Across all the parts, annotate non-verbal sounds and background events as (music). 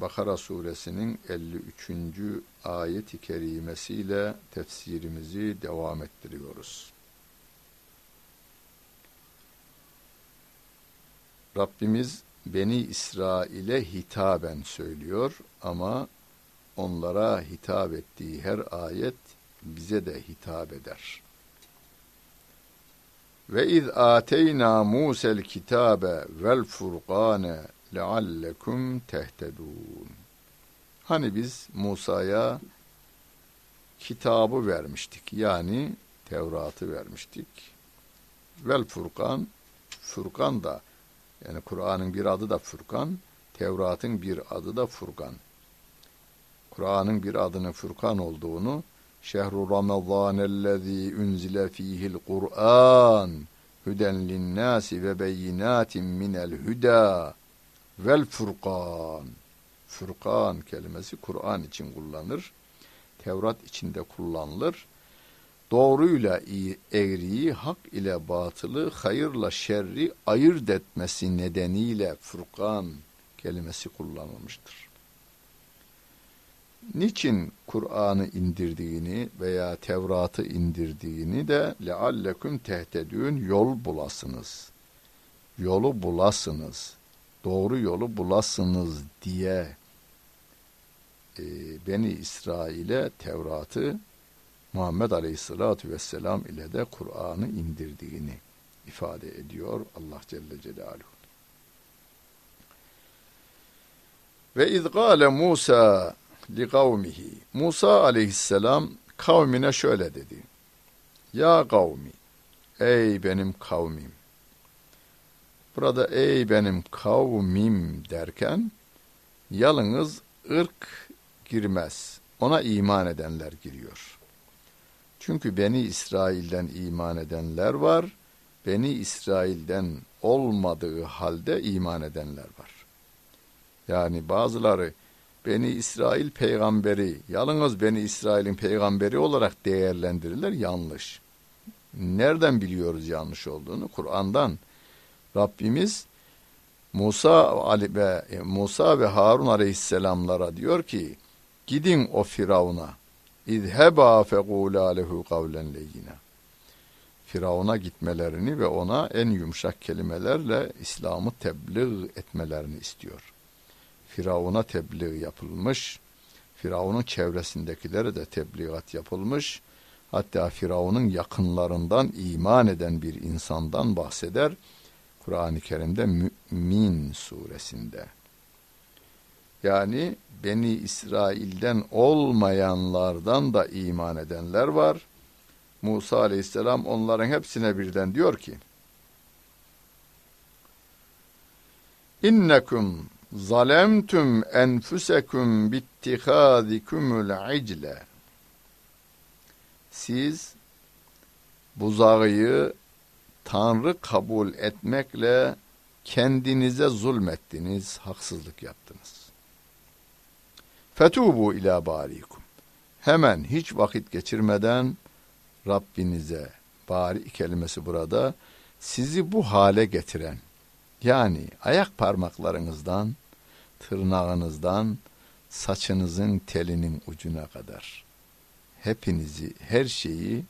Bakara suresinin 53. ayet-i kerimesiyle tefsirimizi devam ettiriyoruz. Rabbimiz Beni İsrail'e hitaben söylüyor ama onlara hitap ettiği her ayet bize de hitap eder. Ve iz ateyna Musa'l kitabe vel furqane leallekum tehtedun. Hani biz Musa'ya kitabı vermiştik. Yani Tevrat'ı vermiştik. Vel Furkan, Furkan da yani Kur'an'ın bir adı da Furkan, Tevrat'ın bir adı da Furkan. Kur'an'ın bir adının Furkan olduğunu Şehru Ramazanellezî unzile fîhil Kur'an hüden linnâsi ve beyinatin minel hüdâ vel furkan. Furkan kelimesi Kur'an için kullanılır. Tevrat içinde kullanılır. Doğruyla iyi, eğriyi, hak ile batılı, hayırla şerri ayırt etmesi nedeniyle Furkan kelimesi kullanılmıştır. Niçin Kur'an'ı indirdiğini veya Tevrat'ı indirdiğini de lealleküm tehtedün yol bulasınız. Yolu bulasınız doğru yolu bulasınız diye e, Beni İsrail'e Tevrat'ı Muhammed Aleyhisselatü Vesselam ile de Kur'an'ı indirdiğini ifade ediyor Allah Celle Celaluhu. Ve iz Musa li kavmihi. Musa aleyhisselam kavmine şöyle dedi. Ya kavmi, ey benim kavmim. Burada ey benim kavmim derken yalnız ırk girmez. Ona iman edenler giriyor. Çünkü Beni İsrail'den iman edenler var. Beni İsrail'den olmadığı halde iman edenler var. Yani bazıları Beni İsrail peygamberi, yalnız Beni İsrail'in peygamberi olarak değerlendirirler yanlış. Nereden biliyoruz yanlış olduğunu? Kur'an'dan. Rabbimiz Musa Ali ve e, Musa ve Harun aleyhisselamlara diyor ki gidin o Firavun'a İzheba fekula lehu kavlen leyyina. Firavun'a gitmelerini ve ona en yumuşak kelimelerle İslam'ı tebliğ etmelerini istiyor. Firavun'a tebliğ yapılmış, Firavun'un çevresindekilere de tebliğat yapılmış, hatta Firavun'un yakınlarından iman eden bir insandan bahseder Kur'an-ı Kerim'de Mü'min suresinde. Yani Beni İsrail'den olmayanlardan da iman edenler var. Musa aleyhisselam onların hepsine birden diyor ki, İnnekum zalemtum enfusekum bittihadikumul icle. Siz buzağıyı Tanrı kabul etmekle kendinize zulmettiniz, haksızlık yaptınız. Fetubu ila barikum. Hemen hiç vakit geçirmeden Rabbinize, bari kelimesi burada, sizi bu hale getiren, yani ayak parmaklarınızdan, tırnağınızdan, saçınızın telinin ucuna kadar, hepinizi, her şeyi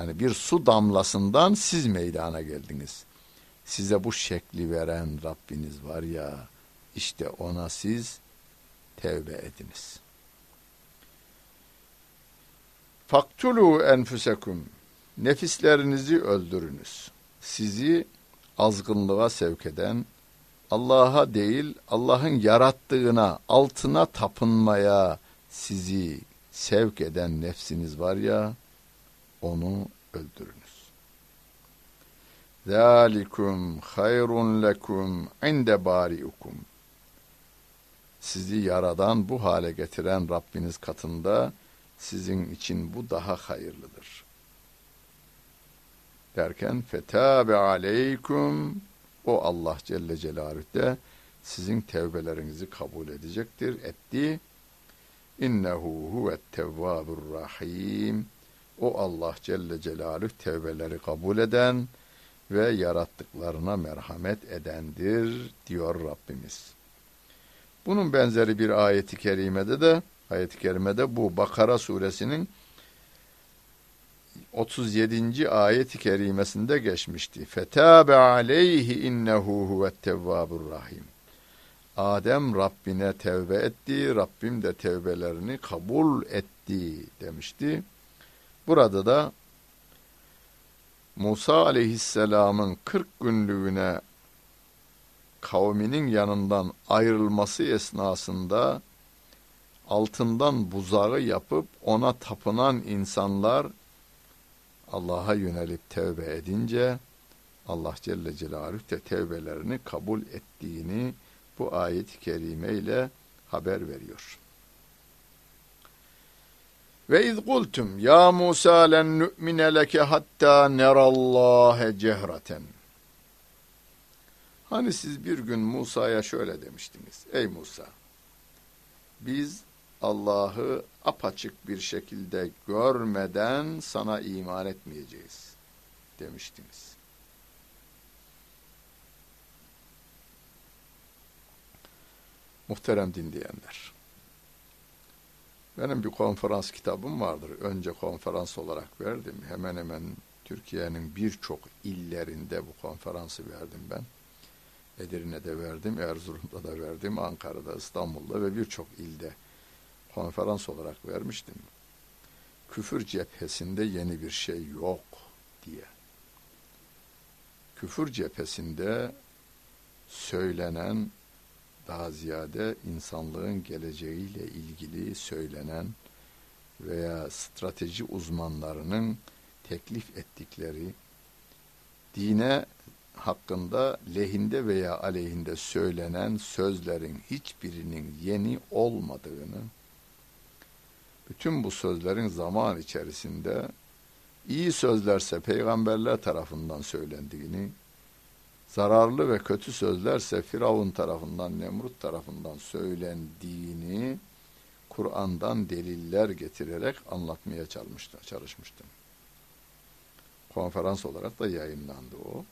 yani bir su damlasından siz meydana geldiniz. Size bu şekli veren Rabbiniz var ya, işte ona siz tevbe ediniz. Faktulu enfusekum, nefislerinizi öldürünüz. Sizi azgınlığa sevk eden, Allah'a değil Allah'ın yarattığına, altına tapınmaya sizi sevk eden nefsiniz var ya, onu öldürünüz. Zalikum hayrun lekum inde bariukum. sizi yaradan bu hale getiren Rabbiniz katında sizin için bu daha hayırlıdır. Derken fetabe aleykum o Allah Celle Celaluhu de sizin tevbelerinizi kabul edecektir. Etti. İnnehu huvet tevvabur rahim. O Allah Celle Celaluhu tevbeleri kabul eden ve yarattıklarına merhamet edendir diyor Rabbimiz. Bunun benzeri bir ayeti kerimede de ayeti kerimede bu Bakara suresinin 37. ayet-i kerimesinde geçmişti. Fetabe aleyhi innehu huvet tevvabur rahim. Adem Rabbine tevbe etti, Rabbim de tevbelerini kabul etti demişti. Burada da Musa aleyhisselamın 40 günlüğüne kavminin yanından ayrılması esnasında altından buzağı yapıp ona tapınan insanlar Allah'a yönelip tevbe edince Allah Celle Celaluhu de tevbelerini kabul ettiğini bu ayet-i kerime ile haber veriyor. Ve iz kultum ya Musa len nu'mine leke hatta nerallâhe cehraten. Hani siz bir gün Musa'ya şöyle demiştiniz. Ey Musa biz Allah'ı apaçık bir şekilde görmeden sana iman etmeyeceğiz demiştiniz. Muhterem dinleyenler. Benim bir konferans kitabım vardır. Önce konferans olarak verdim. Hemen hemen Türkiye'nin birçok illerinde bu konferansı verdim ben. Edirne'de verdim, Erzurum'da da verdim, Ankara'da, İstanbul'da ve birçok ilde konferans olarak vermiştim. Küfür cephesinde yeni bir şey yok diye. Küfür cephesinde söylenen daha ziyade insanlığın geleceğiyle ilgili söylenen veya strateji uzmanlarının teklif ettikleri dine hakkında lehinde veya aleyhinde söylenen sözlerin hiçbirinin yeni olmadığını bütün bu sözlerin zaman içerisinde iyi sözlerse peygamberler tarafından söylendiğini, zararlı ve kötü sözlerse Firavun tarafından, Nemrut tarafından söylendiğini Kur'an'dan deliller getirerek anlatmaya çalışmıştım. Konferans olarak da yayınlandı o.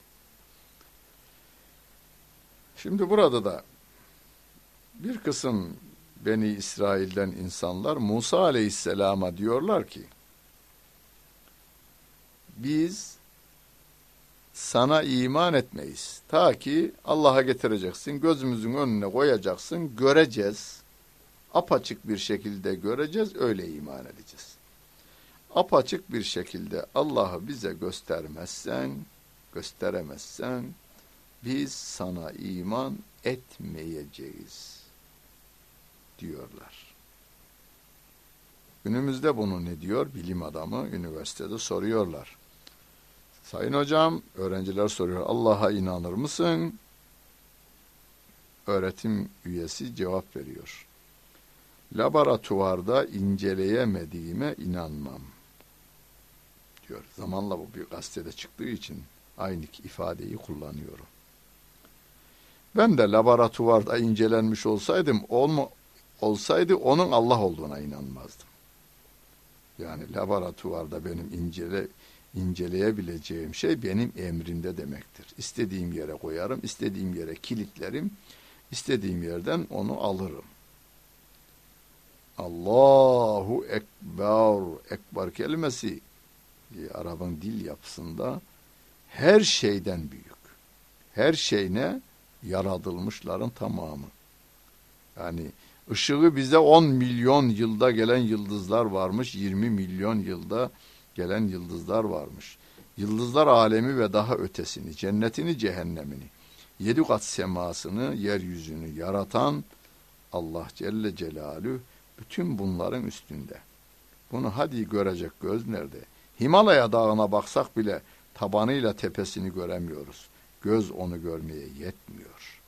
Şimdi burada da bir kısım Beni İsrail'den insanlar Musa Aleyhisselam'a diyorlar ki biz sana iman etmeyiz. Ta ki Allah'a getireceksin, gözümüzün önüne koyacaksın, göreceğiz. Apaçık bir şekilde göreceğiz, öyle iman edeceğiz. Apaçık bir şekilde Allah'ı bize göstermezsen, gösteremezsen biz sana iman etmeyeceğiz diyorlar. Günümüzde bunu ne diyor bilim adamı üniversitede soruyorlar. Sayın hocam öğrenciler soruyor Allah'a inanır mısın? Öğretim üyesi cevap veriyor. Laboratuvarda inceleyemediğime inanmam diyor. Zamanla bu bir gazetede çıktığı için aynı ifadeyi kullanıyorum. Ben de laboratuvarda incelenmiş olsaydım olma, olsaydı onun Allah olduğuna inanmazdım. Yani laboratuvarda benim incele, inceleyebileceğim şey benim emrimde demektir. İstediğim yere koyarım, istediğim yere kilitlerim, istediğim yerden onu alırım. Allahu Ekber, Ekber kelimesi Arap'ın dil yapısında her şeyden büyük. Her şey ne? Yaratılmışların tamamı. Yani Işığı bize 10 milyon yılda gelen yıldızlar varmış, 20 milyon yılda gelen yıldızlar varmış. Yıldızlar alemi ve daha ötesini, cennetini, cehennemini, yedi kat semasını, yeryüzünü yaratan Allah Celle Celalü bütün bunların üstünde. Bunu hadi görecek göz nerede? Himalaya dağına baksak bile tabanıyla tepesini göremiyoruz. Göz onu görmeye yetmiyor.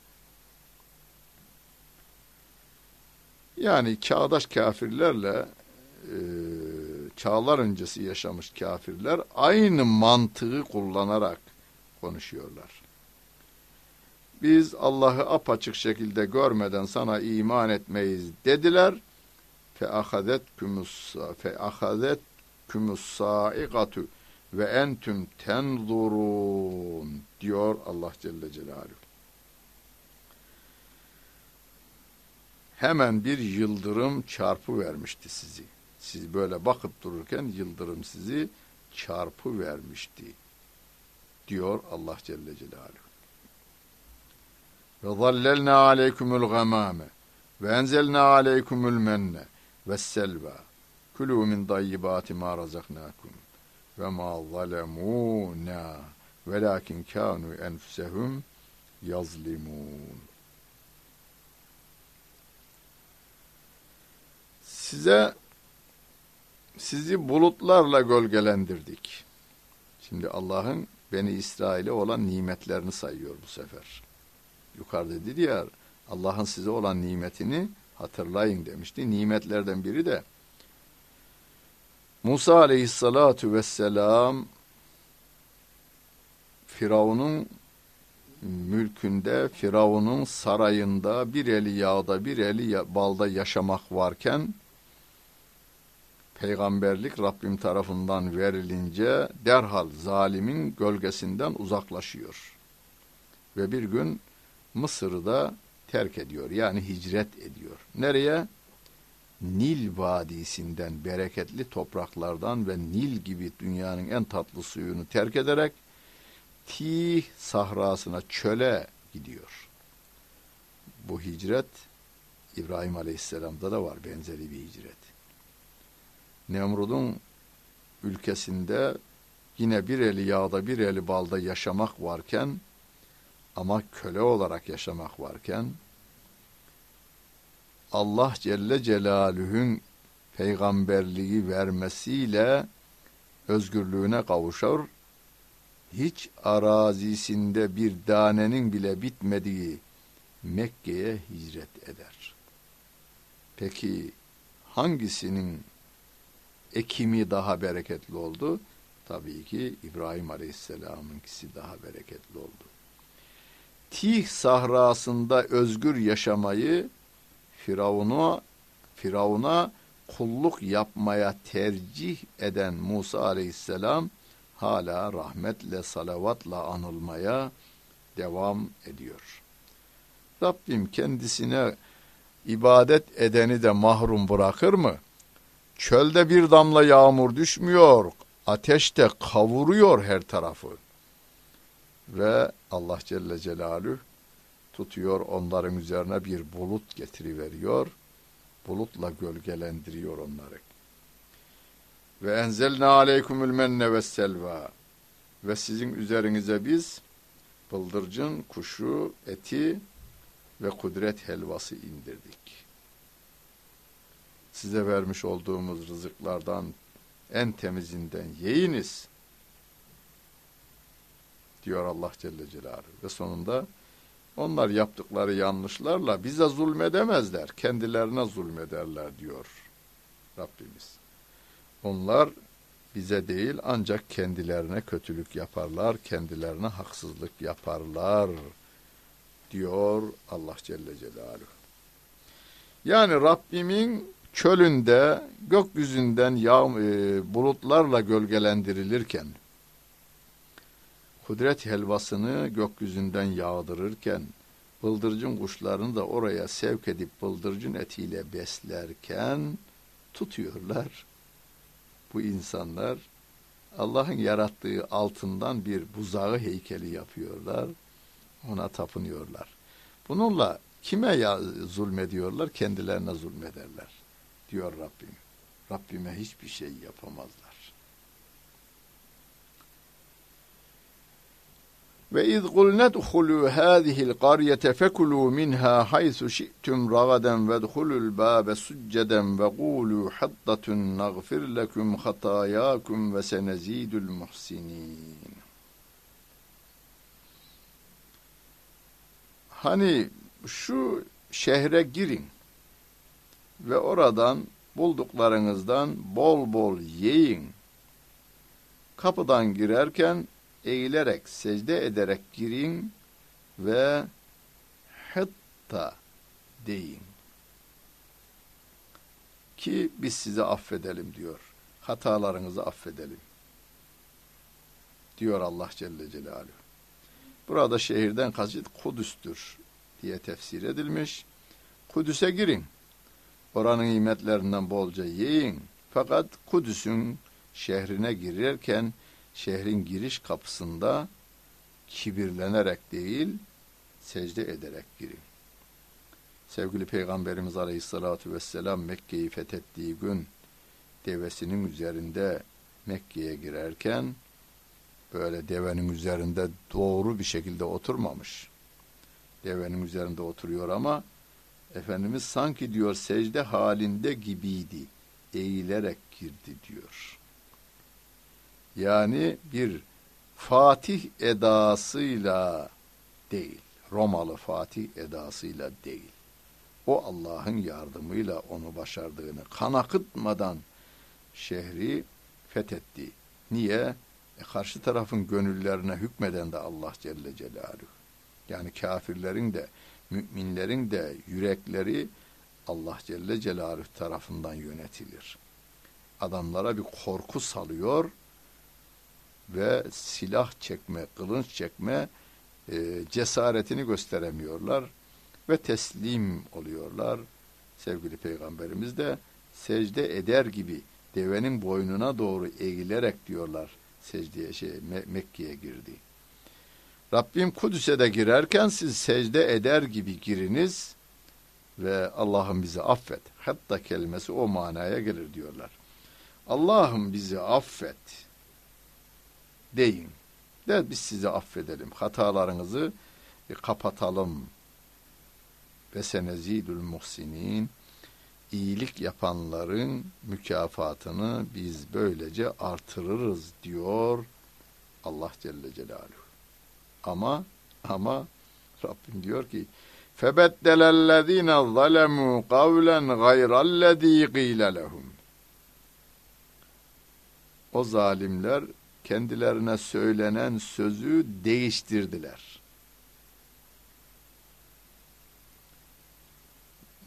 Yani çağdaş kafirlerle e, çağlar öncesi yaşamış kafirler aynı mantığı kullanarak konuşuyorlar. Biz Allah'ı apaçık şekilde görmeden sana iman etmeyiz dediler. Fe ahadet kumus saikatu ve entüm tenzurun diyor Allah Celle Celaluhu. Hemen bir yıldırım çarpı vermişti sizi. Siz böyle bakıp dururken yıldırım sizi çarpı vermişti. Diyor Allah Celle Celaluhu. Ve zallelna aleykumul gamame ve enzelna aleykumul menne ve selva. Kulu min dayyibati ma razaknakum ve ma zalemuna velakin kanu enfusehum yazlimun. Size sizi bulutlarla gölgelendirdik. Şimdi Allah'ın Beni İsrail'e olan nimetlerini sayıyor bu sefer. Yukarıda dedi ya Allah'ın size olan nimetini hatırlayın demişti. Nimetlerden biri de Musa aleyhissalatu vesselam Firavun'un mülkünde, Firavun'un sarayında bir eli yağda bir eli balda yaşamak varken peygamberlik Rabbim tarafından verilince derhal zalimin gölgesinden uzaklaşıyor. Ve bir gün Mısır'ı da terk ediyor. Yani hicret ediyor. Nereye? Nil Vadisi'nden, bereketli topraklardan ve Nil gibi dünyanın en tatlı suyunu terk ederek Tih sahrasına, çöle gidiyor. Bu hicret İbrahim Aleyhisselam'da da var benzeri bir hicret. Nemrud'un ülkesinde yine bir eli yağda bir eli balda yaşamak varken ama köle olarak yaşamak varken Allah Celle Celaluhu'nun peygamberliği vermesiyle özgürlüğüne kavuşur. Hiç arazisinde bir danenin bile bitmediği Mekke'ye hicret eder. Peki hangisinin ekimi daha bereketli oldu? Tabii ki İbrahim Aleyhisselam'ınkisi daha bereketli oldu. Tih sahrasında özgür yaşamayı Firavun'a Firavun'a kulluk yapmaya tercih eden Musa Aleyhisselam hala rahmetle salavatla anılmaya devam ediyor. Rabbim kendisine ibadet edeni de mahrum bırakır mı? Çölde bir damla yağmur düşmüyor, ateşte kavuruyor her tarafı. Ve Allah Celle Celaluhu tutuyor onların üzerine bir bulut getiriveriyor. Bulutla gölgelendiriyor onları. Ve enzelna aleykumul menne ve selva. Ve sizin üzerinize biz bıldırcın, kuşu, eti ve kudret helvası indirdik. Size vermiş olduğumuz rızıklardan en temizinden yiyiniz diyor Allah Celle Celaluhu. Ve sonunda onlar yaptıkları yanlışlarla bize zulmedemezler, kendilerine zulmederler diyor Rabbimiz. Onlar bize değil ancak kendilerine kötülük yaparlar, kendilerine haksızlık yaparlar diyor Allah Celle Celaluhu. Yani Rabbimin çölünde gökyüzünden yağ, e, bulutlarla gölgelendirilirken kudret helvasını gökyüzünden yağdırırken, bıldırcın kuşlarını da oraya sevk edip bıldırcın etiyle beslerken tutuyorlar. Bu insanlar Allah'ın yarattığı altından bir buzağı heykeli yapıyorlar. Ona tapınıyorlar. Bununla kime ya zulmediyorlar? Kendilerine zulmederler. Diyor Rabbim. Rabbime hiçbir şey yapamazlar. Ve iz kulne dhulu hâzihil qaryete fekulu minha haythu şi'tum ragaden ve dhulul bâbe succeden ve qulu haddatun nagfir lekum hatâyâkum ve senezîdul muhsinin. Hani şu şehre girin. Ve oradan bulduklarınızdan bol bol yiyin. Kapıdan girerken eğilerek, secde ederek girin ve hatta deyin. Ki biz sizi affedelim diyor. Hatalarınızı affedelim. Diyor Allah Celle Celaluhu. Burada şehirden kasıt Kudüs'tür diye tefsir edilmiş. Kudüs'e girin. Oranın nimetlerinden bolca yiyin. Fakat Kudüs'ün şehrine girerken şehrin giriş kapısında kibirlenerek değil, secde ederek girin. Sevgili Peygamberimiz Aleyhisselatü Vesselam Mekke'yi fethettiği gün devesinin üzerinde Mekke'ye girerken böyle devenin üzerinde doğru bir şekilde oturmamış. Devenin üzerinde oturuyor ama Efendimiz sanki diyor secde halinde gibiydi. Eğilerek girdi diyor. Yani bir Fatih edasıyla değil. Romalı Fatih edasıyla değil. O Allah'ın yardımıyla onu başardığını kan akıtmadan şehri fethetti. Niye? E karşı tarafın gönüllerine hükmeden de Allah Celle Celaluhu. Yani kafirlerin de müminlerin de yürekleri Allah Celle Celaluhu tarafından yönetilir. Adamlara bir korku salıyor ve silah çekme, kılınç çekme e, cesaretini gösteremiyorlar ve teslim oluyorlar. Sevgili Peygamberimiz de secde eder gibi devenin boynuna doğru eğilerek diyorlar secdeye şey Mekke'ye girdi. Rabbim Kudüs'e de girerken siz secde eder gibi giriniz ve Allah'ım bizi affet. Hatta kelimesi o manaya gelir diyorlar. Allah'ım bizi affet deyin. De biz sizi affedelim. Hatalarınızı e, kapatalım. Ve senezidül muhsinin iyilik yapanların mükafatını biz böylece artırırız diyor Allah Celle Celaluhu. Ama ama Rabbim diyor ki فَبَدَّلَ الَّذ۪ينَ ظَلَمُوا قَوْلًا غَيْرَ الَّذ۪ي قِيلَ لَهُمْ O zalimler kendilerine söylenen sözü değiştirdiler.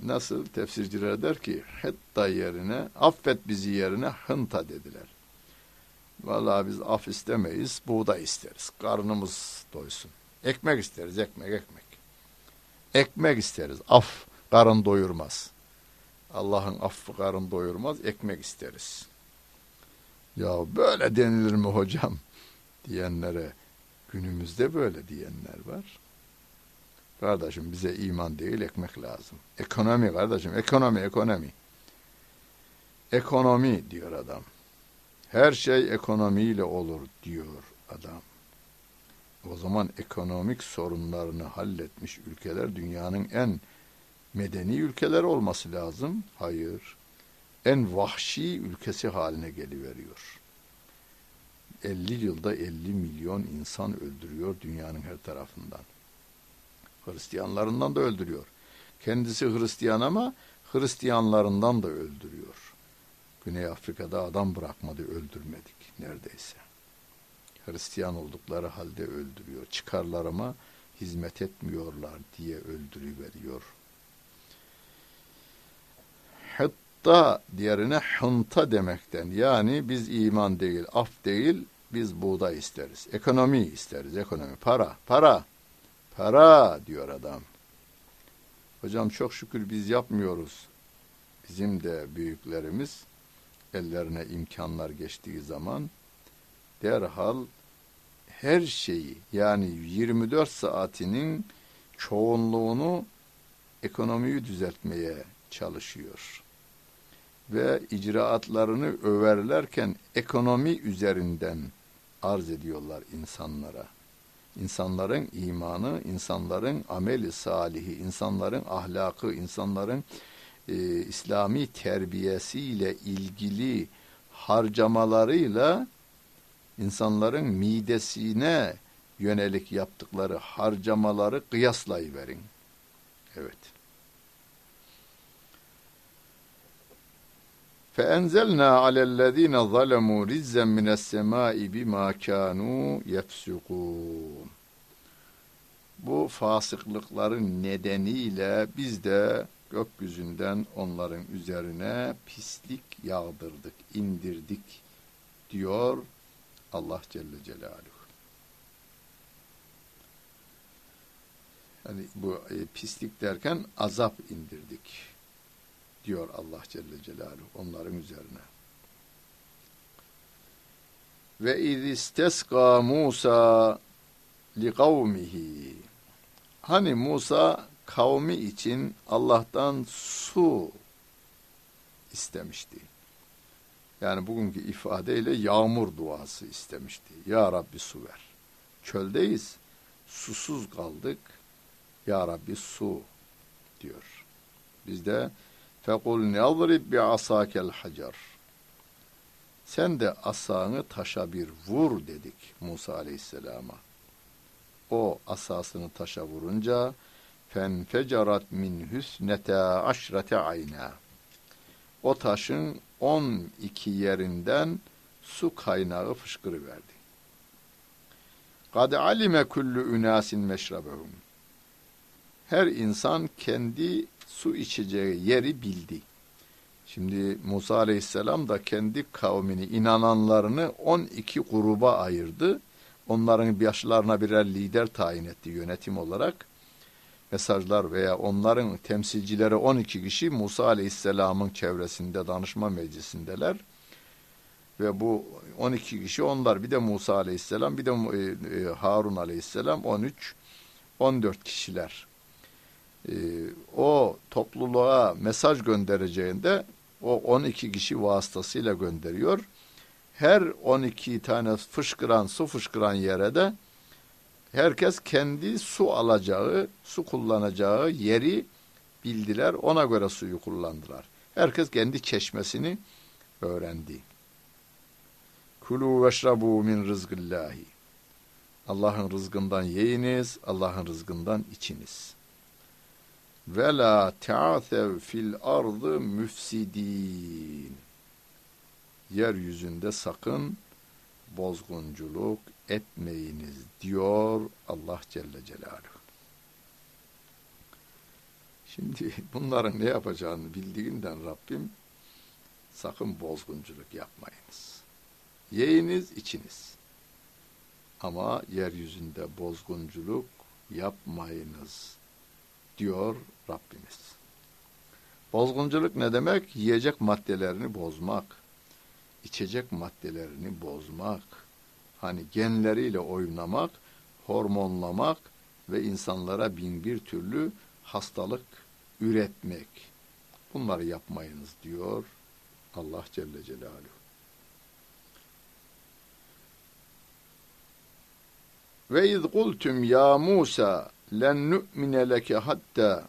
Nasıl tefsirciler der ki hatta yerine affet bizi yerine hınta dediler. Vallahi biz af istemeyiz, buğday isteriz. Karnımız doysun. Ekmek isteriz, ekmek, ekmek. Ekmek isteriz, af karın doyurmaz. Allah'ın affı karın doyurmaz, ekmek isteriz. Ya böyle denilir mi hocam diyenlere günümüzde böyle diyenler var. Kardeşim bize iman değil ekmek lazım. Ekonomi kardeşim ekonomi ekonomi. Ekonomi diyor adam. Her şey ekonomiyle olur diyor adam. O zaman ekonomik sorunlarını halletmiş ülkeler dünyanın en medeni ülkeler olması lazım. Hayır. En vahşi ülkesi haline geliveriyor. 50 yılda 50 milyon insan öldürüyor dünyanın her tarafından. Hristiyanlarından da öldürüyor. Kendisi Hristiyan ama Hristiyanlarından da öldürüyor. Güney Afrika'da adam bırakmadı öldürmedik neredeyse. Hristiyan oldukları halde öldürüyor. Çıkarlarıma hizmet etmiyorlar diye öldürüveriyor. Hatta diğerine hınta demekten yani biz iman değil, af değil, biz buğday isteriz. Ekonomi isteriz, ekonomi, para, para, para diyor adam. Hocam çok şükür biz yapmıyoruz. Bizim de büyüklerimiz ellerine imkanlar geçtiği zaman derhal her şeyi yani 24 saatinin çoğunluğunu ekonomiyi düzeltmeye çalışıyor. Ve icraatlarını överlerken ekonomi üzerinden arz ediyorlar insanlara. İnsanların imanı, insanların ameli salihi, insanların ahlakı, insanların e, İslami terbiyesiyle ilgili harcamalarıyla insanların midesine yönelik yaptıkları harcamaları kıyaslayıverin. Evet. فَاَنْزَلْنَا عَلَى الَّذ۪ينَ ظَلَمُوا رِزًّا مِنَ السَّمَاءِ بِمَا كَانُوا يَفْسُقُونَ Bu fasıklıkların nedeniyle biz de gökyüzünden onların üzerine pislik yağdırdık, indirdik diyor Allah Celle Celaluhu. Yani bu e, pislik derken azap indirdik diyor Allah Celle Celaluhu onların üzerine. Ve iz isteska Musa li kavmihi. Hani Musa kavmi için Allah'tan su istemişti. Yani bugünkü ifadeyle yağmur duası istemişti. Ya Rabbi su ver. Çöldeyiz. Susuz kaldık. Ya Rabbi su diyor. Biz de fekul ne'adrib bi asakel hacer. Sen de asanı taşa bir vur dedik Musa Aleyhisselam'a. O asasını taşa vurunca fenfecerat min hüsnete aşrete ayna. O taşın on iki yerinden su kaynağı fışkırıverdi. Kad alime kullu ünasin meşrabehum. Her insan kendi su içeceği yeri bildi. Şimdi Musa Aleyhisselam da kendi kavmini, inananlarını 12 gruba ayırdı. Onların başlarına birer lider tayin etti yönetim olarak. Mesajlar veya onların temsilcileri 12 kişi Musa Aleyhisselam'ın çevresinde danışma meclisindeler. Ve bu 12 kişi onlar bir de Musa Aleyhisselam bir de e, e, Harun Aleyhisselam 13 14 kişiler. E, o topluluğa mesaj göndereceğinde o 12 kişi vasıtasıyla gönderiyor. Her 12 tane fışkıran, su fışkıran yere de herkes kendi su alacağı, su kullanacağı yeri bildiler. Ona göre suyu kullandılar. Herkes kendi çeşmesini öğrendi. Kulu veşrabu min rızgıllahi. Allah'ın rızkından yiyiniz, Allah'ın rızkından içiniz. Ve la ta'asev fil ardı müfsidin. Yeryüzünde sakın bozgunculuk etmeyiniz diyor Allah Celle Celaluhu. Şimdi (laughs) bunların ne yapacağını bildiğinden Rabbim sakın bozgunculuk yapmayınız. Yiyiniz, içiniz. Ama yeryüzünde bozgunculuk yapmayınız diyor Rabbimiz. Bozgunculuk ne demek? Yiyecek maddelerini bozmak, içecek maddelerini bozmak, hani genleriyle oynamak, hormonlamak ve insanlara bin bir türlü hastalık üretmek. Bunları yapmayınız diyor Allah Celle Celaluhu. Ve iz kultum ya Musa len nu'mine leke hatta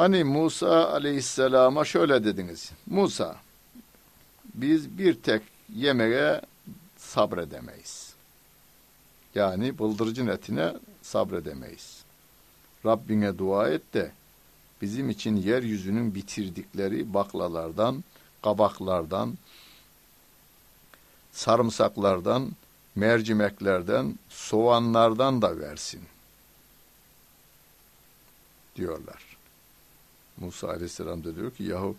Hani Musa aleyhisselama şöyle dediniz. Musa, biz bir tek yemeğe sabredemeyiz. Yani bıldırcın etine sabredemeyiz. Rabbine dua et de bizim için yeryüzünün bitirdikleri baklalardan, kabaklardan, sarımsaklardan, mercimeklerden, soğanlardan da versin diyorlar. Musa aleyhisselam da diyor ki yahu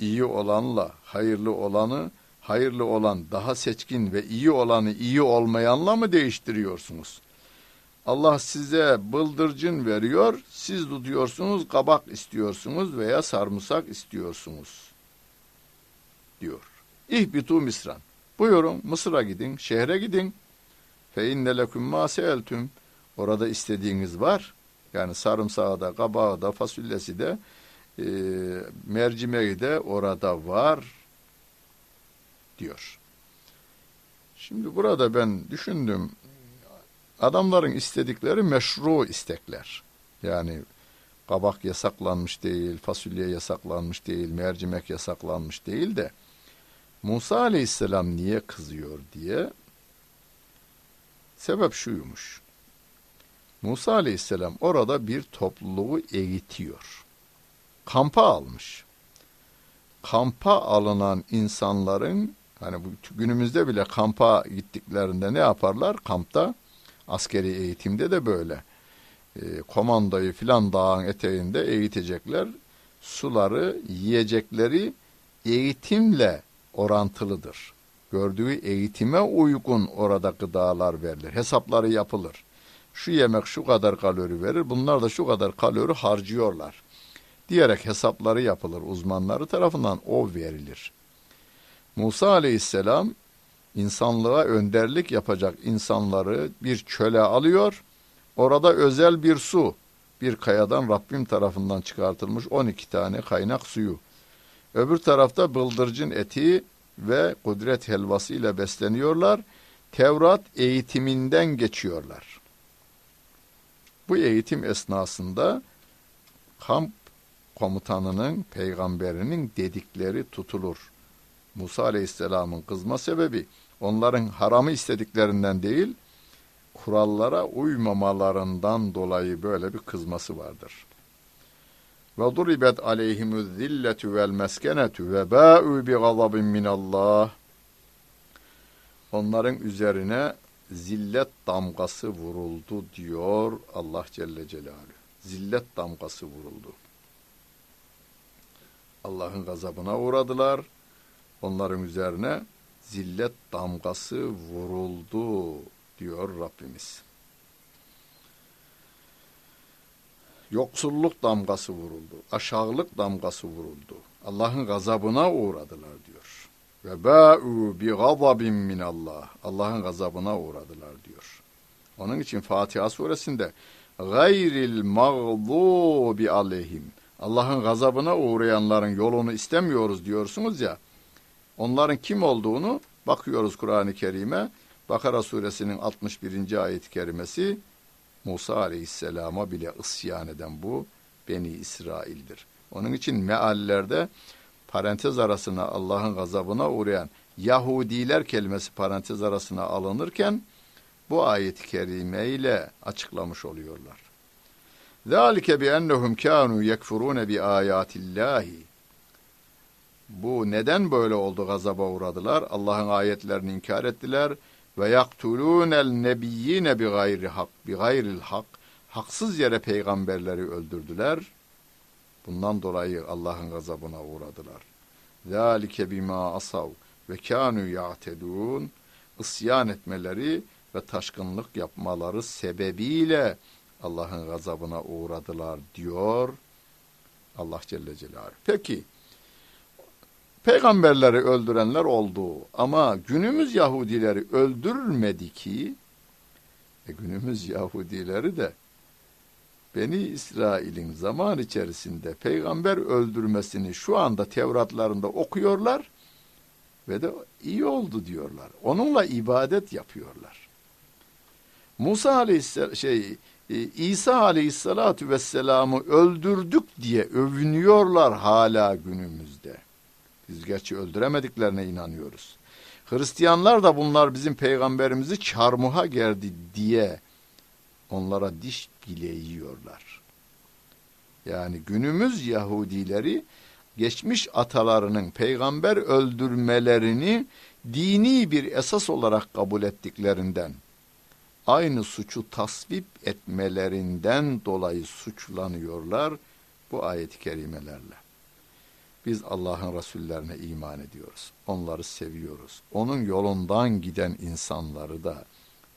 iyi olanla hayırlı olanı hayırlı olan daha seçkin ve iyi olanı iyi olmayanla mı değiştiriyorsunuz? Allah size bıldırcın veriyor, siz tutuyorsunuz, kabak istiyorsunuz veya sarımsak istiyorsunuz. Diyor. İhbitu Misran. Buyurun Mısır'a gidin, şehre gidin. Fe inne leküm ma. Orada istediğiniz var. Yani sarımsağı da, kabağı da, fasulyesi de e, mercimeği de orada var diyor. Şimdi burada ben düşündüm. Adamların istedikleri meşru istekler. Yani kabak yasaklanmış değil, fasulye yasaklanmış değil, mercimek yasaklanmış değil de Musa aleyhisselam niye kızıyor diye sebep şuymuş. Musa aleyhisselam orada bir topluluğu eğitiyor. Kampa almış. Kampa alınan insanların hani bu günümüzde bile kampa gittiklerinde ne yaparlar? Kampta askeri eğitimde de böyle. E, komandayı filan dağın eteğinde eğitecekler. Suları, yiyecekleri eğitimle orantılıdır. Gördüğü eğitime uygun orada gıdalar verilir. Hesapları yapılır. Şu yemek şu kadar kalori verir, bunlar da şu kadar kalori harcıyorlar. Diyerek hesapları yapılır uzmanları tarafından o verilir. Musa aleyhisselam insanlığa önderlik yapacak insanları bir çöle alıyor. Orada özel bir su, bir kayadan Rabbim tarafından çıkartılmış 12 tane kaynak suyu. Öbür tarafta bıldırcın eti ve kudret helvası ile besleniyorlar. Tevrat eğitiminden geçiyorlar. Bu eğitim esnasında kamp komutanının, peygamberinin dedikleri tutulur. Musa Aleyhisselam'ın kızma sebebi onların haramı istediklerinden değil, kurallara uymamalarından dolayı böyle bir kızması vardır. Ve duribet aleyhimü zilletu vel meskenetu ve ba'u bi gazabin minallah. Onların üzerine zillet damgası vuruldu diyor Allah Celle Celaluhu. Zillet damgası vuruldu. Allah'ın gazabına uğradılar. Onların üzerine zillet damgası vuruldu diyor Rabbimiz. Yoksulluk damgası vuruldu. Aşağılık damgası vuruldu. Allah'ın gazabına uğradılar diyor. Ve ba'u bi gazabin min Allah. Allah'ın gazabına uğradılar diyor. Onun için Fatiha suresinde gayril mağdubi aleyhim. Allah'ın gazabına uğrayanların yolunu istemiyoruz diyorsunuz ya. Onların kim olduğunu bakıyoruz Kur'an-ı Kerim'e. Bakara suresinin 61. ayet-i kerimesi Musa aleyhisselama bile ısyan eden bu Beni İsrail'dir. Onun için meallerde parantez arasına Allah'ın gazabına uğrayan Yahudiler kelimesi parantez arasına alınırken bu ayet-i kerime ile açıklamış oluyorlar. ذَٰلِكَ بِأَنَّهُمْ كَانُوا يَكْفُرُونَ بِآيَاتِ اللّٰهِ Bu neden böyle oldu gazaba uğradılar? Allah'ın ayetlerini inkar ettiler ve yaktulunel nebiyyine bi gayri hak bi gayril hak haksız yere peygamberleri öldürdüler. Bundan dolayı Allah'ın gazabına uğradılar. Zalike bima asav ve kanu ya'tedun isyan etmeleri ve taşkınlık yapmaları sebebiyle Allah'ın gazabına uğradılar diyor Allah Celle Celaluhu. Peki peygamberleri öldürenler oldu ama günümüz Yahudileri öldürmedi ki e, günümüz Yahudileri de Beni İsrail'in zaman içerisinde peygamber öldürmesini şu anda Tevratlarında okuyorlar ve de iyi oldu diyorlar. Onunla ibadet yapıyorlar. Musa aleyhisselam şey e, İsa aleyhissalatu vesselam'ı öldürdük diye övünüyorlar hala günümüzde. Biz gerçi öldüremediklerine inanıyoruz. Hristiyanlar da bunlar bizim peygamberimizi çarmıha gerdi diye onlara diş bile yiyorlar. Yani günümüz Yahudileri geçmiş atalarının peygamber öldürmelerini dini bir esas olarak kabul ettiklerinden aynı suçu tasvip etmelerinden dolayı suçlanıyorlar bu ayet-i kerimelerle. Biz Allah'ın Resullerine iman ediyoruz. Onları seviyoruz. Onun yolundan giden insanları da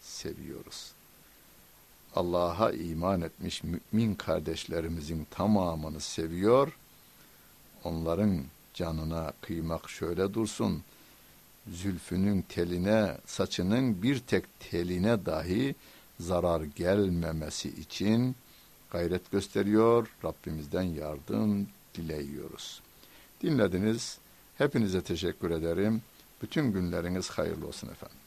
seviyoruz. Allah'a iman etmiş mümin kardeşlerimizin tamamını seviyor. Onların canına kıymak şöyle dursun. Zülfünün teline, saçının bir tek teline dahi zarar gelmemesi için gayret gösteriyor. Rabbimizden yardım dileyiyoruz. Dinlediniz. Hepinize teşekkür ederim. Bütün günleriniz hayırlı olsun efendim.